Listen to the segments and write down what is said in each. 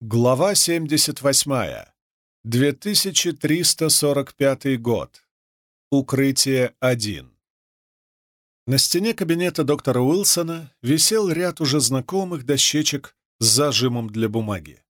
Глава 78. 2345 год. Укрытие 1. На стене кабинета доктора Уилсона висел ряд уже знакомых дощечек с зажимом для бумаги.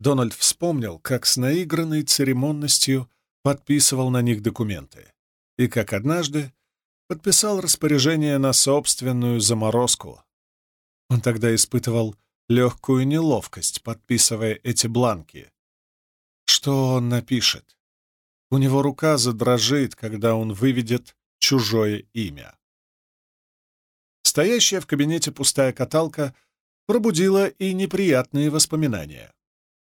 Дональд вспомнил, как с наигранной церемонностью подписывал на них документы, и как однажды подписал распоряжение на собственную заморозку. Он тогда испытывал легкую неловкость, подписывая эти бланки. Что он напишет? У него рука задрожит, когда он выведет чужое имя. Стоящая в кабинете пустая каталка пробудила и неприятные воспоминания.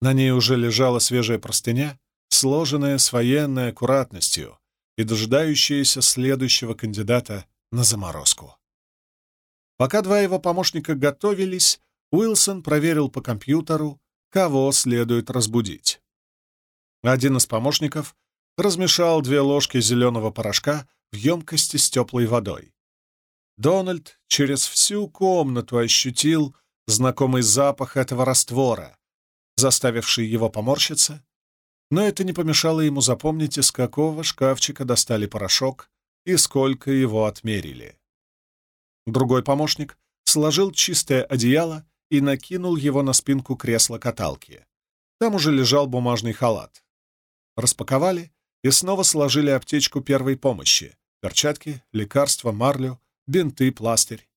На ней уже лежала свежая простыня, сложенная с военной аккуратностью и дожидающаяся следующего кандидата на заморозку. Пока два его помощника готовились, Уилсон проверил по компьютеру, кого следует разбудить. Один из помощников размешал две ложки зеленого порошка в емкости с теплой водой. Дональд через всю комнату ощутил знакомый запах этого раствора, заставивший его поморщиться, но это не помешало ему запомнить, из какого шкафчика достали порошок и сколько его отмерили. Другой помощник сложил чистое одеяло и накинул его на спинку кресла-каталки. Там уже лежал бумажный халат. Распаковали и снова сложили аптечку первой помощи — перчатки, лекарства, марлю, бинты, пластырь.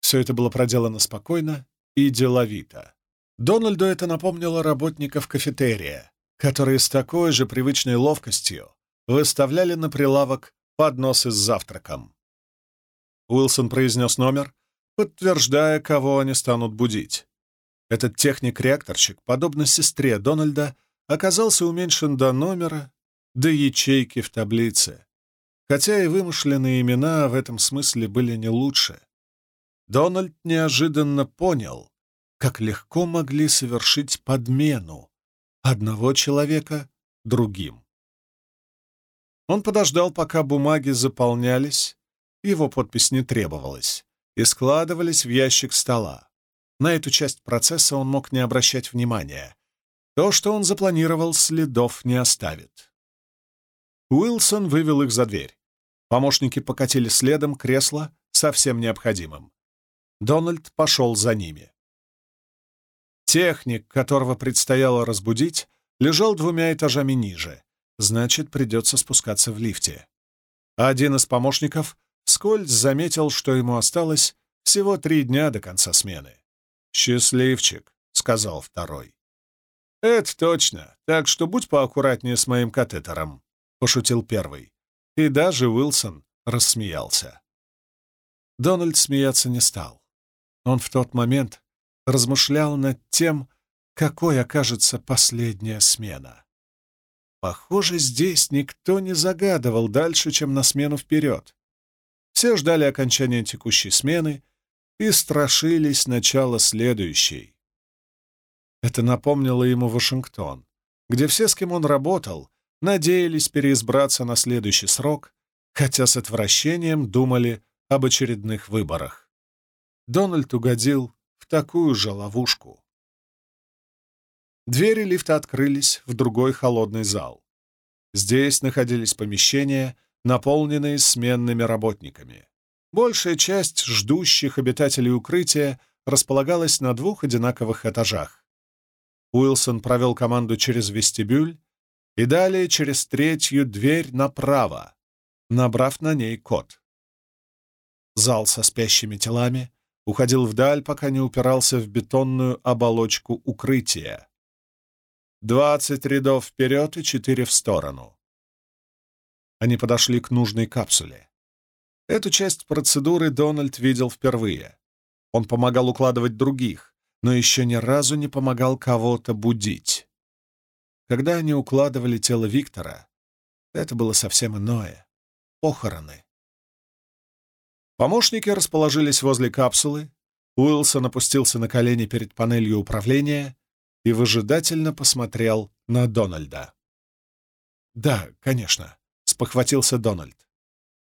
Все это было проделано спокойно и деловито. Дональду это напомнило работников кафетерия, которые с такой же привычной ловкостью выставляли на прилавок подносы с завтраком. Уилсон произнес номер, подтверждая, кого они станут будить. Этот техник-реакторщик, подобно сестре Дональда, оказался уменьшен до номера, до ячейки в таблице, хотя и вымышленные имена в этом смысле были не лучше. Дональд неожиданно понял, как легко могли совершить подмену одного человека другим. Он подождал, пока бумаги заполнялись, его подпись не требовалась и складывались в ящик стола. На эту часть процесса он мог не обращать внимания. То, что он запланировал, следов не оставит. Уилсон вывел их за дверь. Помощники покатили следом кресло со всем необходимым. Дональд пошел за ними. Техник, которого предстояло разбудить, лежал двумя этажами ниже, значит, придется спускаться в лифте. Один из помощников Скольз заметил, что ему осталось всего три дня до конца смены. «Счастливчик», — сказал второй. «Это точно, так что будь поаккуратнее с моим катетером», — пошутил первый. И даже Уилсон рассмеялся. Дональд смеяться не стал. Он в тот момент размышлял над тем, какой окажется последняя смена. Похоже, здесь никто не загадывал дальше, чем на смену вперед. Все ждали окончания текущей смены и страшились начала следующей. Это напомнило ему Вашингтон, где все, с кем он работал, надеялись переизбраться на следующий срок, хотя с отвращением думали об очередных выборах. Дональд угодил в такую же ловушку. Двери лифта открылись в другой холодный зал. Здесь находились помещения, наполненные сменными работниками. Большая часть ждущих обитателей укрытия располагалась на двух одинаковых этажах. Уилсон провел команду через вестибюль и далее через третью дверь направо, набрав на ней код. Зал со спящими телами уходил вдаль, пока не упирался в бетонную оболочку укрытия. Двадцать рядов вперед и четыре в сторону. Они подошли к нужной капсуле. Эту часть процедуры Дональд видел впервые. Он помогал укладывать других, но еще ни разу не помогал кого-то будить. Когда они укладывали тело Виктора, это было совсем иное — похороны. Помощники расположились возле капсулы, Уилсон опустился на колени перед панелью управления и выжидательно посмотрел на Дональда. «Да, конечно», спохватился Дональд.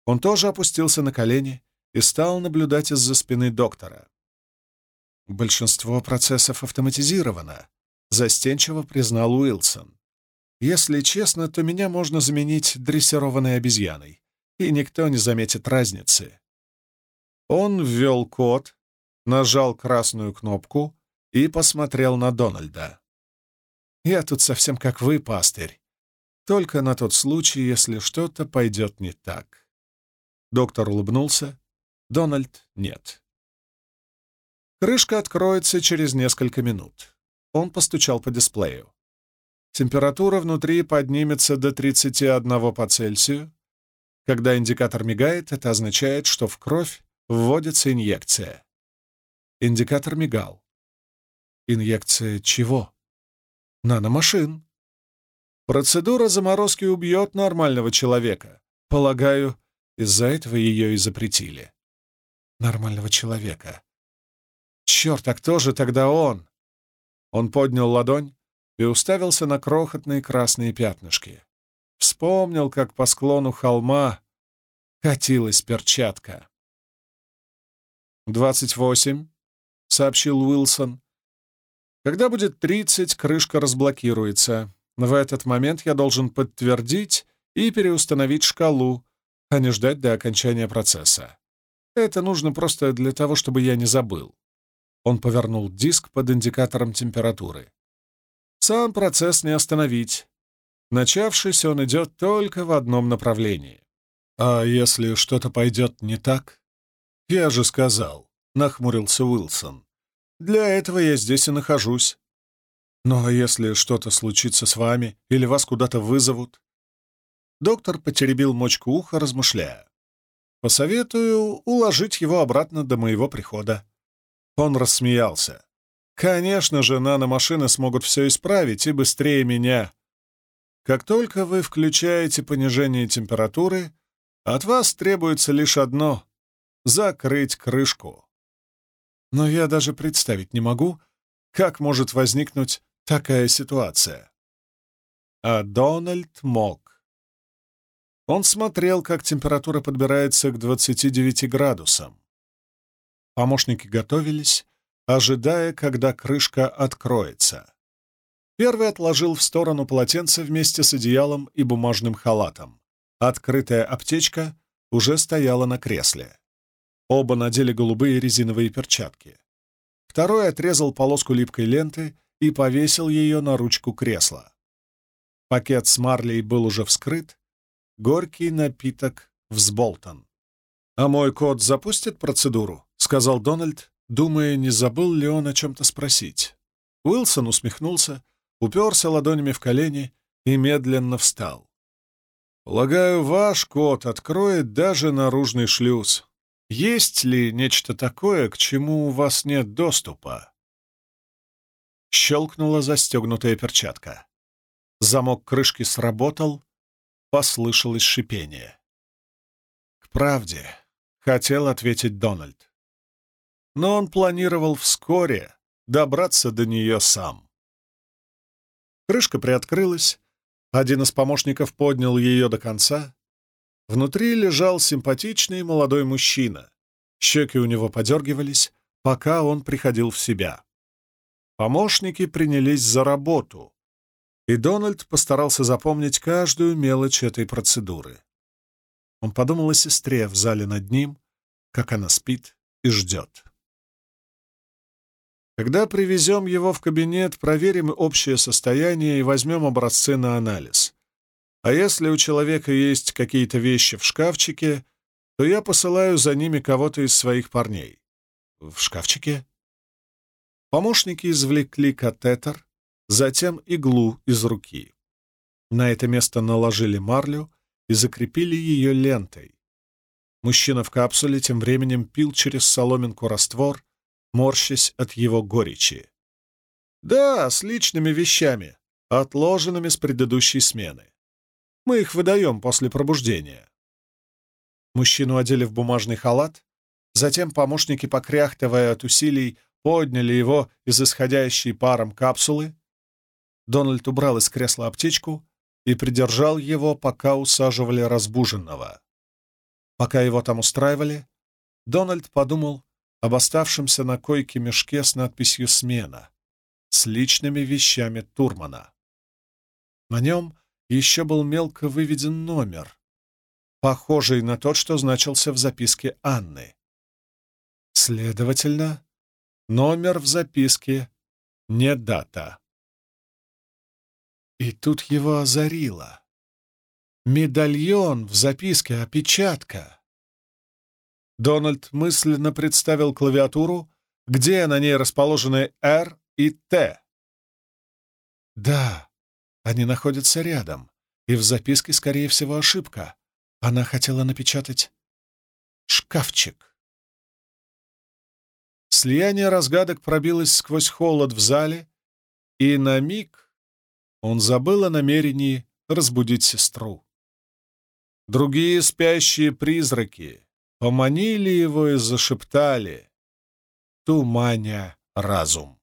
Он тоже опустился на колени и стал наблюдать из-за спины доктора. Большинство процессов автоматизировано. — застенчиво признал Уилсон. «Если честно, то меня можно заменить дрессированной обезьяной, и никто не заметит разницы». Он ввел код, нажал красную кнопку и посмотрел на Дональда. «Я тут совсем как вы, пастырь. Только на тот случай, если что-то пойдет не так». Доктор улыбнулся. Дональд — нет. Крышка откроется через несколько минут. Он постучал по дисплею. Температура внутри поднимется до 31 по Цельсию. Когда индикатор мигает, это означает, что в кровь вводится инъекция. Индикатор мигал. Инъекция чего? Наномашин. Процедура заморозки убьет нормального человека. Полагаю, из-за этого ее и запретили. Нормального человека. Черт, а кто же тогда он? Он поднял ладонь и уставился на крохотные красные пятнышки. Вспомнил, как по склону холма катилась перчатка. «Двадцать восемь», — сообщил Уилсон. «Когда будет тридцать, крышка разблокируется. В этот момент я должен подтвердить и переустановить шкалу, а не ждать до окончания процесса. Это нужно просто для того, чтобы я не забыл. Он повернул диск под индикатором температуры. Сам процесс не остановить. Начавшись, он идет только в одном направлении. А если что-то пойдет не так? Я же сказал, нахмурился Уилсон. Для этого я здесь и нахожусь. Ну а если что-то случится с вами или вас куда-то вызовут? Доктор потеребил мочку уха, размышляя. Посоветую уложить его обратно до моего прихода. Он рассмеялся. «Конечно же, наномашины смогут все исправить и быстрее меня. Как только вы включаете понижение температуры, от вас требуется лишь одно — закрыть крышку. Но я даже представить не могу, как может возникнуть такая ситуация. А Дональд мог. Он смотрел, как температура подбирается к 29 градусам. Помощники готовились, ожидая, когда крышка откроется. Первый отложил в сторону полотенце вместе с одеялом и бумажным халатом. Открытая аптечка уже стояла на кресле. Оба надели голубые резиновые перчатки. Второй отрезал полоску липкой ленты и повесил ее на ручку кресла. Пакет с марлей был уже вскрыт, горький напиток взболтан. «А мой кот запустит процедуру?» — сказал Дональд, думая, не забыл ли он о чем-то спросить. Уилсон усмехнулся, уперся ладонями в колени и медленно встал. «Полагаю, ваш кот откроет даже наружный шлюз. Есть ли нечто такое, к чему у вас нет доступа?» Щелкнула застегнутая перчатка. Замок крышки сработал, послышалось шипение. «К правде», — хотел ответить Дональд но он планировал вскоре добраться до нее сам. Крышка приоткрылась, один из помощников поднял ее до конца. Внутри лежал симпатичный молодой мужчина. Щеки у него подергивались, пока он приходил в себя. Помощники принялись за работу, и Дональд постарался запомнить каждую мелочь этой процедуры. Он подумал о сестре в зале над ним, как она спит и ждет. Когда привезем его в кабинет, проверим общее состояние и возьмем образцы на анализ. А если у человека есть какие-то вещи в шкафчике, то я посылаю за ними кого-то из своих парней. В шкафчике? Помощники извлекли катетер, затем иглу из руки. На это место наложили марлю и закрепили ее лентой. Мужчина в капсуле тем временем пил через соломинку раствор, морщась от его горечи. «Да, с личными вещами, отложенными с предыдущей смены. Мы их выдаем после пробуждения». Мужчину одели в бумажный халат, затем помощники, покряхтывая от усилий, подняли его из исходящей паром капсулы. Дональд убрал из кресла аптечку и придержал его, пока усаживали разбуженного. Пока его там устраивали, Дональд подумал об оставшемся на койке мешке с надписью «Смена». с личными вещами Турмана. На нем еще был мелко выведен номер, похожий на тот, что значился в записке Анны. Следовательно, номер в записке не дата. И тут его озарило. Медальон в записке, опечатка. Дональд мысленно представил клавиатуру, где на ней расположены R и T. Да, они находятся рядом, и в записке, скорее всего, ошибка. Она хотела напечатать «шкафчик». Слияние разгадок пробилось сквозь холод в зале, и на миг он забыл о намерении разбудить сестру. Другие спящие призраки поманили его и зашептали, туманя разум.